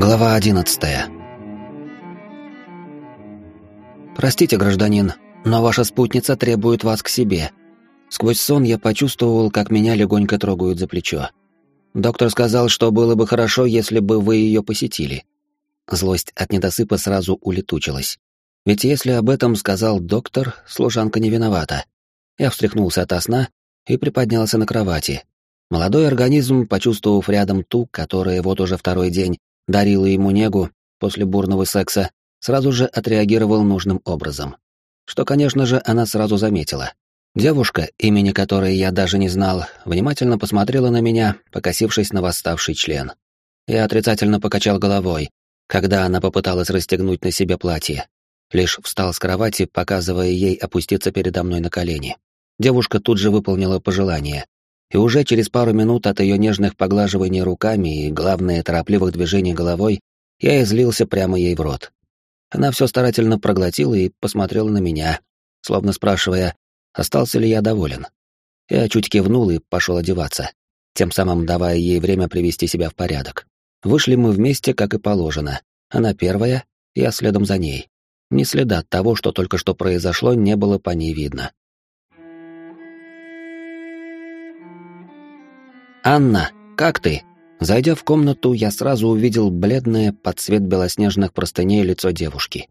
Глава одиннадцатая. «Простите, гражданин, но ваша спутница требует вас к себе». Сквозь сон я почувствовал, как меня легонько трогают за плечо. Доктор сказал, что было бы хорошо, если бы вы ее посетили. Злость от недосыпа сразу улетучилась. Ведь если об этом сказал доктор, служанка не виновата. Я встряхнулся ото сна и приподнялся на кровати. Молодой организм, почувствовав рядом ту, которая вот уже второй день дарила ему негу после бурного секса, сразу же отреагировал нужным образом. Что, конечно же, она сразу заметила. Девушка, имени которой я даже не знал, внимательно посмотрела на меня, покосившись на восставший член. Я отрицательно покачал головой, когда она попыталась расстегнуть на себе платье. Лишь встал с кровати, показывая ей опуститься передо мной на колени. Девушка тут же выполнила пожелание, и уже через пару минут от ее нежных поглаживаний руками и, главное, торопливых движений головой, я излился прямо ей в рот. Она все старательно проглотила и посмотрела на меня, словно спрашивая, остался ли я доволен. Я чуть кивнул и пошел одеваться, тем самым давая ей время привести себя в порядок. Вышли мы вместе, как и положено. Она первая, я следом за ней. Ни следа того, что только что произошло, не было по ней видно. «Анна, как ты?» Зайдя в комнату, я сразу увидел бледное под цвет белоснежных простыней лицо девушки.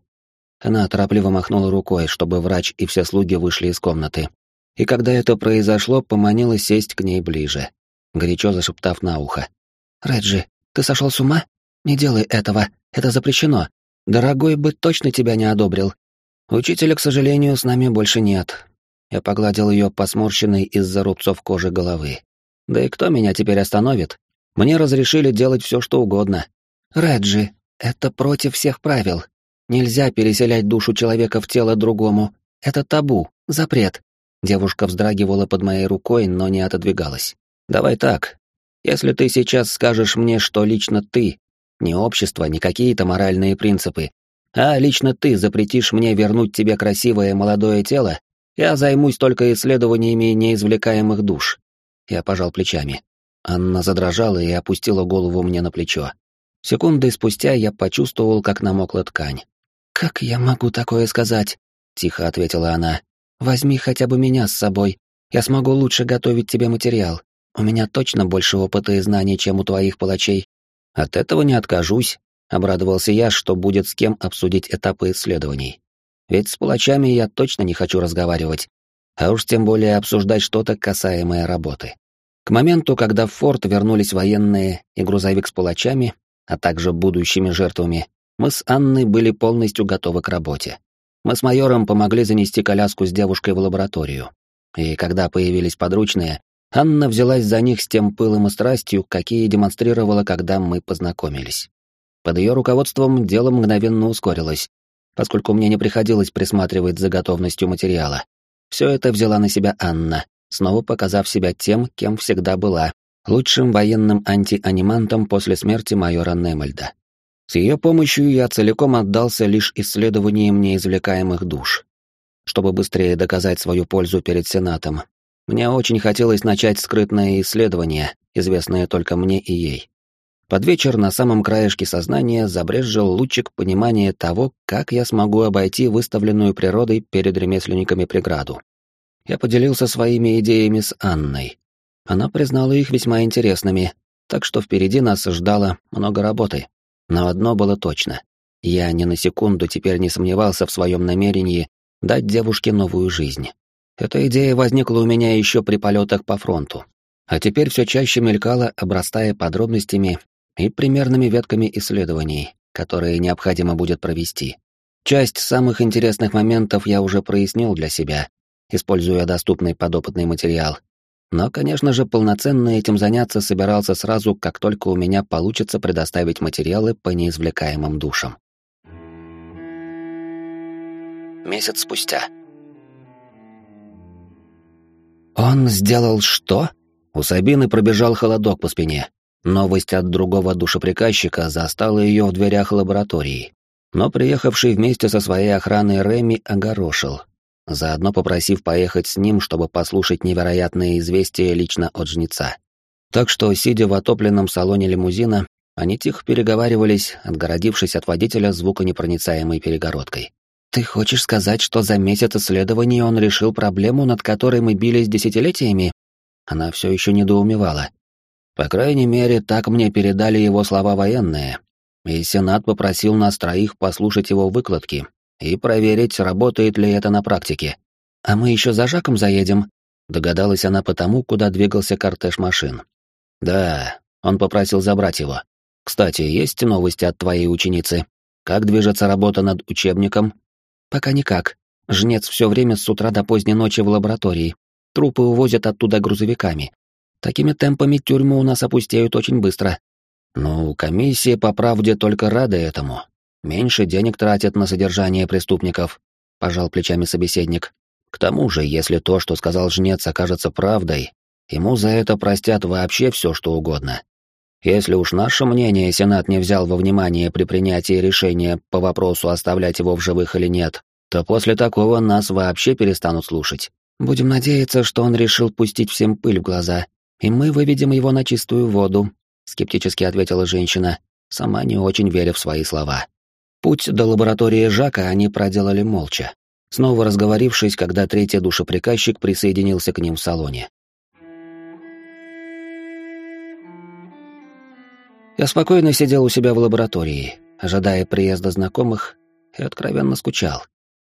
Она торопливо махнула рукой, чтобы врач и все слуги вышли из комнаты. И когда это произошло, поманила сесть к ней ближе, горячо зашептав на ухо. «Реджи, ты сошел с ума? Не делай этого, это запрещено. Дорогой бы точно тебя не одобрил. Учителя, к сожалению, с нами больше нет». Я погладил ее по сморщенной из-за рубцов кожи головы. Да и кто меня теперь остановит? Мне разрешили делать все, что угодно. Реджи, это против всех правил. Нельзя переселять душу человека в тело другому. Это табу, запрет. Девушка вздрагивала под моей рукой, но не отодвигалась. Давай так. Если ты сейчас скажешь мне, что лично ты, не общество, не какие-то моральные принципы, а лично ты запретишь мне вернуть тебе красивое молодое тело, я займусь только исследованиями неизвлекаемых душ. Я пожал плечами. Анна задрожала и опустила голову мне на плечо. Секунды спустя я почувствовал, как намокла ткань. «Как я могу такое сказать?» — тихо ответила она. «Возьми хотя бы меня с собой. Я смогу лучше готовить тебе материал. У меня точно больше опыта и знаний, чем у твоих палачей. От этого не откажусь», — обрадовался я, что будет с кем обсудить этапы исследований. Ведь с палачами я точно не хочу разговаривать, а уж тем более обсуждать что-то касаемое работы. К моменту, когда в форт вернулись военные и грузовик с палачами, а также будущими жертвами, мы с Анной были полностью готовы к работе. Мы с майором помогли занести коляску с девушкой в лабораторию. И когда появились подручные, Анна взялась за них с тем пылом и страстью, какие демонстрировала, когда мы познакомились. Под ее руководством дело мгновенно ускорилось, поскольку мне не приходилось присматривать за готовностью материала, все это взяла на себя Анна, снова показав себя тем, кем всегда была, лучшим военным антианимантом после смерти майора Немельда. С ее помощью я целиком отдался лишь исследованиям неизвлекаемых душ. Чтобы быстрее доказать свою пользу перед Сенатом, мне очень хотелось начать скрытное исследование, известное только мне и ей. Под вечер на самом краешке сознания забрезжил лучик понимания того, как я смогу обойти выставленную природой перед ремесленниками преграду. Я поделился своими идеями с Анной. Она признала их весьма интересными, так что впереди нас ждало много работы. Но одно было точно. Я ни на секунду теперь не сомневался в своем намерении дать девушке новую жизнь. Эта идея возникла у меня еще при полетах по фронту, а теперь все чаще мелькала, обрастая подробностями и примерными ветками исследований, которые необходимо будет провести. Часть самых интересных моментов я уже прояснил для себя, используя доступный подопытный материал. Но, конечно же, полноценно этим заняться собирался сразу, как только у меня получится предоставить материалы по неизвлекаемым душам. Месяц спустя. «Он сделал что?» У Сабины пробежал холодок по спине. Новость от другого душеприказчика застала ее в дверях лаборатории. Но приехавший вместе со своей охраной Реми огорошил, заодно попросив поехать с ним, чтобы послушать невероятные известия лично от жнеца. Так что, сидя в отопленном салоне лимузина, Они тихо переговаривались, отгородившись от водителя звуконепроницаемой перегородкой. «Ты хочешь сказать, что за месяц исследований он решил проблему, над которой мы бились десятилетиями?» Она все еще недоумевала. По крайней мере, так мне передали его слова военные. И Сенат попросил нас троих послушать его выкладки и проверить, работает ли это на практике. «А мы еще за Жаком заедем?» Догадалась она потому, куда двигался кортеж машин. «Да, он попросил забрать его. Кстати, есть новости от твоей ученицы? Как движется работа над учебником?» «Пока никак. Жнец все время с утра до поздней ночи в лаборатории. Трупы увозят оттуда грузовиками. Такими темпами тюрьмы у нас опустеют очень быстро. Ну, комиссия по правде только рада этому. Меньше денег тратят на содержание преступников, пожал плечами собеседник. К тому же, если то, что сказал жнец, окажется правдой, ему за это простят вообще все, что угодно. Если уж наше мнение Сенат не взял во внимание при принятии решения по вопросу, оставлять его в живых или нет, то после такого нас вообще перестанут слушать. Будем надеяться, что он решил пустить всем пыль в глаза, и мы выведем его на чистую воду, скептически ответила женщина, сама не очень веря в свои слова. Путь до лаборатории Жака они проделали молча, снова разговорившись, когда третий душеприказчик присоединился к ним в салоне. Я спокойно сидел у себя в лаборатории, ожидая приезда знакомых, и откровенно скучал.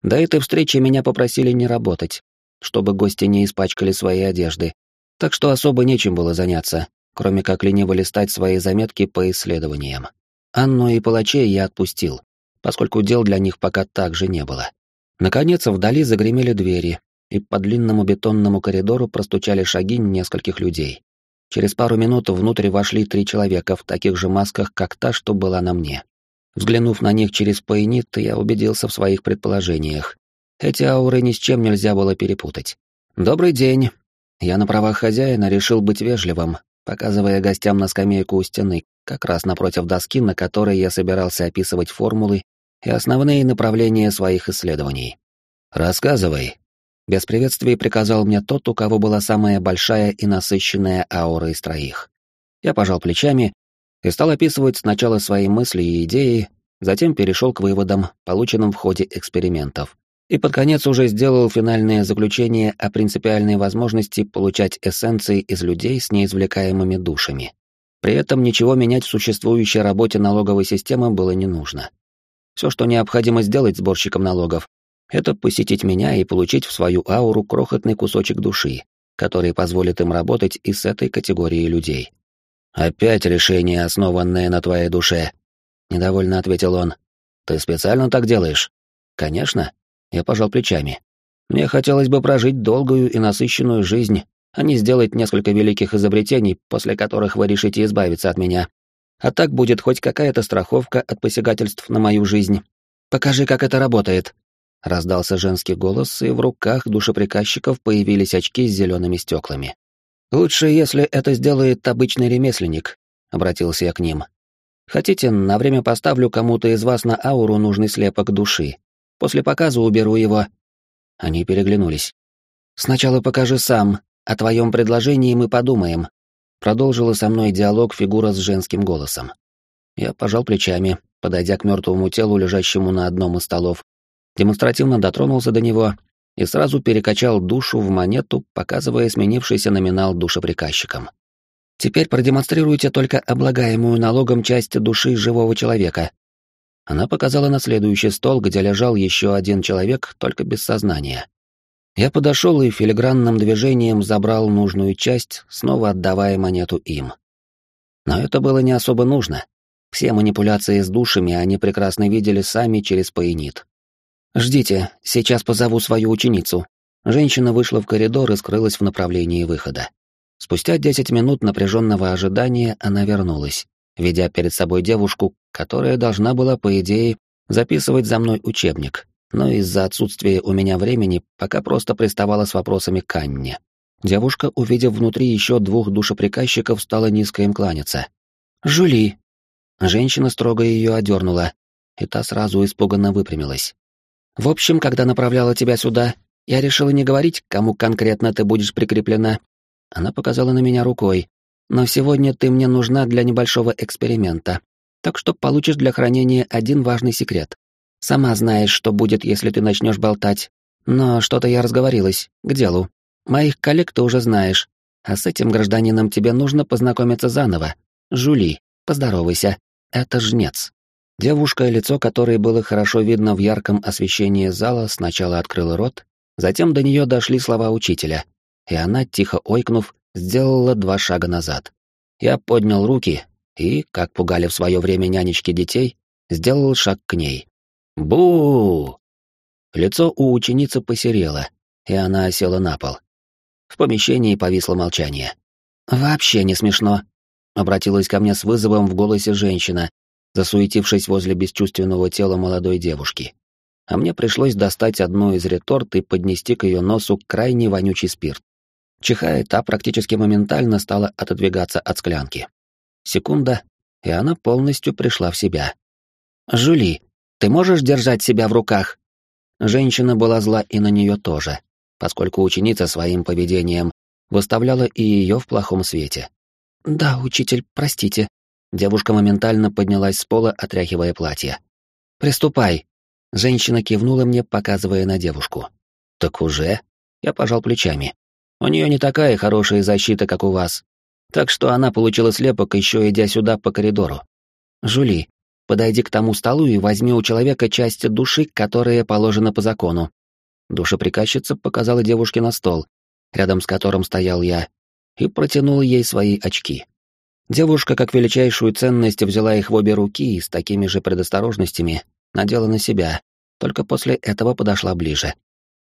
До этой встречи меня попросили не работать, чтобы гости не испачкали свои одежды, так что особо нечем было заняться, кроме как лениво листать свои заметки по исследованиям. Анну и палачей я отпустил, поскольку дел для них пока также не было. Наконец, вдали загремели двери, и по длинному бетонному коридору простучали шаги нескольких людей. Через пару минут внутрь вошли три человека в таких же масках, как та, что была на мне. Взглянув на них через пайнит, я убедился в своих предположениях. Эти ауры ни с чем нельзя было перепутать. «Добрый день!» Я на правах хозяина решил быть вежливым, показывая гостям на скамейку у стены, как раз напротив доски, на которой я собирался описывать формулы и основные направления своих исследований. «Рассказывай», без приветствия приказал мне тот, у кого была самая большая и насыщенная аура из троих. Я пожал плечами и стал описывать сначала свои мысли и идеи, затем перешел к выводам, полученным в ходе экспериментов, и под конец уже сделал финальное заключение о принципиальной возможности получать эссенции из людей с неизвлекаемыми душами. При этом ничего менять в существующей работе налоговой системы было не нужно. Все, что необходимо сделать сборщиком налогов, это посетить меня и получить в свою ауру крохотный кусочек души, который позволит им работать и с этой категорией людей. «Опять решение, основанное на твоей душе», — недовольно ответил он. «Ты специально так делаешь?» «Конечно», — я пожал плечами. «Мне хотелось бы прожить долгую и насыщенную жизнь, а не сделать несколько великих изобретений, после которых вы решите избавиться от меня. А так будет хоть какая-то страховка от посягательств на мою жизнь. Покажи, как это работает», Раздался женский голос, и в руках душеприказчиков появились очки с зелеными стеклами. «Лучше, если это сделает обычный ремесленник», — обратился я к ним. «Хотите, на время поставлю кому-то из вас на ауру нужный слепок души. После показа уберу его». Они переглянулись. «Сначала покажи сам, о твоем предложении мы подумаем», — продолжила со мной диалог фигура с женским голосом. Я пожал плечами, подойдя к мертвому телу, лежащему на одном из столов, демонстративно дотронулся до него и сразу перекачал душу в монету, показывая сменившийся номинал душеприказчикам. «Теперь продемонстрируйте только облагаемую налогом часть души живого человека». Она показала на следующий стол, где лежал еще один человек, только без сознания. Я подошел и филигранным движением забрал нужную часть, снова отдавая монету им. Но это было не особо нужно. Все манипуляции с душами они прекрасно видели сами через поинит. «Ждите, сейчас позову свою ученицу». Женщина вышла в коридор и скрылась в направлении выхода. Спустя десять минут напряженного ожидания она вернулась, ведя перед собой девушку, которая должна была, по идее, записывать за мной учебник, но из-за отсутствия у меня времени пока просто приставала с вопросами к Анне. Девушка, увидев внутри еще двух душеприказчиков, стала низко им кланяться. «Жули!» Женщина строго ее одернула, и та сразу испуганно выпрямилась. В общем, когда направляла тебя сюда, я решила не говорить, кому конкретно ты будешь прикреплена. Она показала на меня рукой. но сегодня ты мне нужна для небольшого эксперимента, так что получишь для хранения один важный секрет. Сама знаешь, что будет, если ты начнешь болтать. Но что-то я разговорилась, к делу. Моих коллег ты уже знаешь, а с этим гражданином тебе нужно познакомиться заново. Жули, поздоровайся. Это жнец. Девушка, лицо которой было хорошо видно в ярком освещении зала, сначала открыла рот, затем до нее дошли слова учителя, и она, тихо ойкнув, сделала два шага назад. Я поднял руки и, как пугали в свое время нянечки детей, сделал шаг к ней. Бу Лицо у ученицы посерело, и она села на пол. В помещении повисло молчание. «Вообще не смешно», — обратилась ко мне с вызовом в голосе женщина, засуетившись возле бесчувственного тела молодой девушки. А мне пришлось достать одну из реторт и поднести к ее носу крайне вонючий спирт. Чихая, та практически моментально стала отодвигаться от склянки. Секунда, и она полностью пришла в себя. «Жюли, ты можешь держать себя в руках?» Женщина была зла и на нее тоже поскольку ученица своим поведением выставляла и ее в плохом свете. «Да, учитель, простите». Девушка моментально поднялась с пола, отряхивая платье. «Приступай». Женщина кивнула мне, показывая на девушку. «Так уже?» Я пожал плечами. «У нее не такая хорошая защита, как у вас. Так что она получила слепок, еще идя сюда по коридору. Жули, подойди к тому столу и возьми у человека часть души, которая положена по закону. Душеприказчица показала девушке на стол, рядом с которым стоял я, и протянула ей свои очки. Девушка, как величайшую ценность, взяла их в обе руки и с такими же предосторожностями надела на себя, только после этого подошла ближе.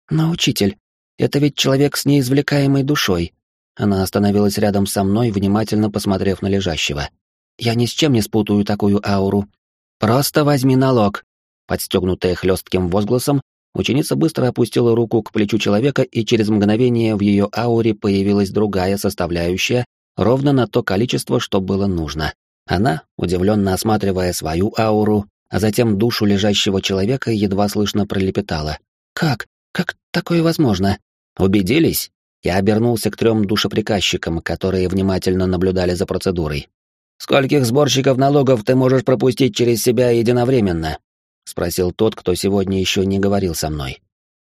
«Но, учитель, это ведь человек с неизвлекаемой душой». Она остановилась рядом со мной, внимательно посмотрев на лежащего. «Я ни с чем не спутаю такую ауру. Просто возьми налог». Подстегнутая хлестким возгласом, Ученица быстро опустила руку к плечу человека, и через мгновение в ее ауре появилась другая составляющая, ровно на то количество, что было нужно. Она, удивленно осматривая свою ауру, а затем душу лежащего человека, едва слышно пролепетала. «Как? Как такое возможно?» «Убедились?» Я обернулся к трем душеприказчикам, которые внимательно наблюдали за процедурой. «Скольких сборщиков налогов ты можешь пропустить через себя единовременно?» — спросил тот, кто сегодня еще не говорил со мной.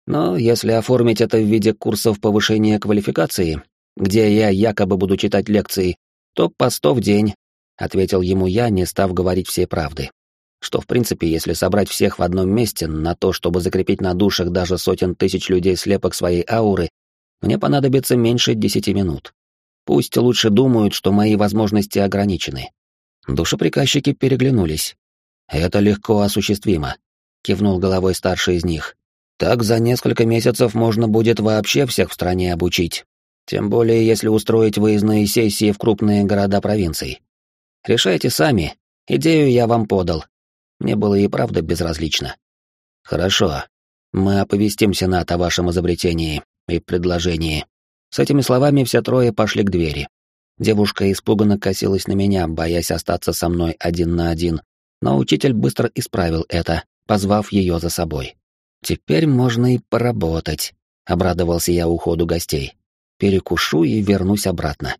«Но если оформить это в виде курсов повышения квалификации, где я якобы буду читать лекции, то по сто в день», — ответил ему я, не став говорить все правды. Что, в принципе, если собрать всех в одном месте на то, чтобы закрепить на душах даже сотен тысяч людей слепок своей ауры, мне понадобится меньше десяти минут. Пусть лучше думают, что мои возможности ограничены. Душеприказчики переглянулись, это легко осуществимо, кивнул головой старший из них. Так за несколько месяцев можно будет вообще всех в стране обучить. Тем более, если устроить выездные сессии в крупные города провинций. Решайте сами. Идею я вам подал. Мне было и правда безразлично. Хорошо. Мы оповестим Сенат о вашем изобретении и предложении. С этими словами все трое пошли к двери. Девушка испуганно косилась на меня, боясь остаться со мной один на один, но учитель быстро исправил это, позвав ее за собой. «Теперь можно и поработать», — обрадовался я уходу гостей. «Перекушу и вернусь обратно».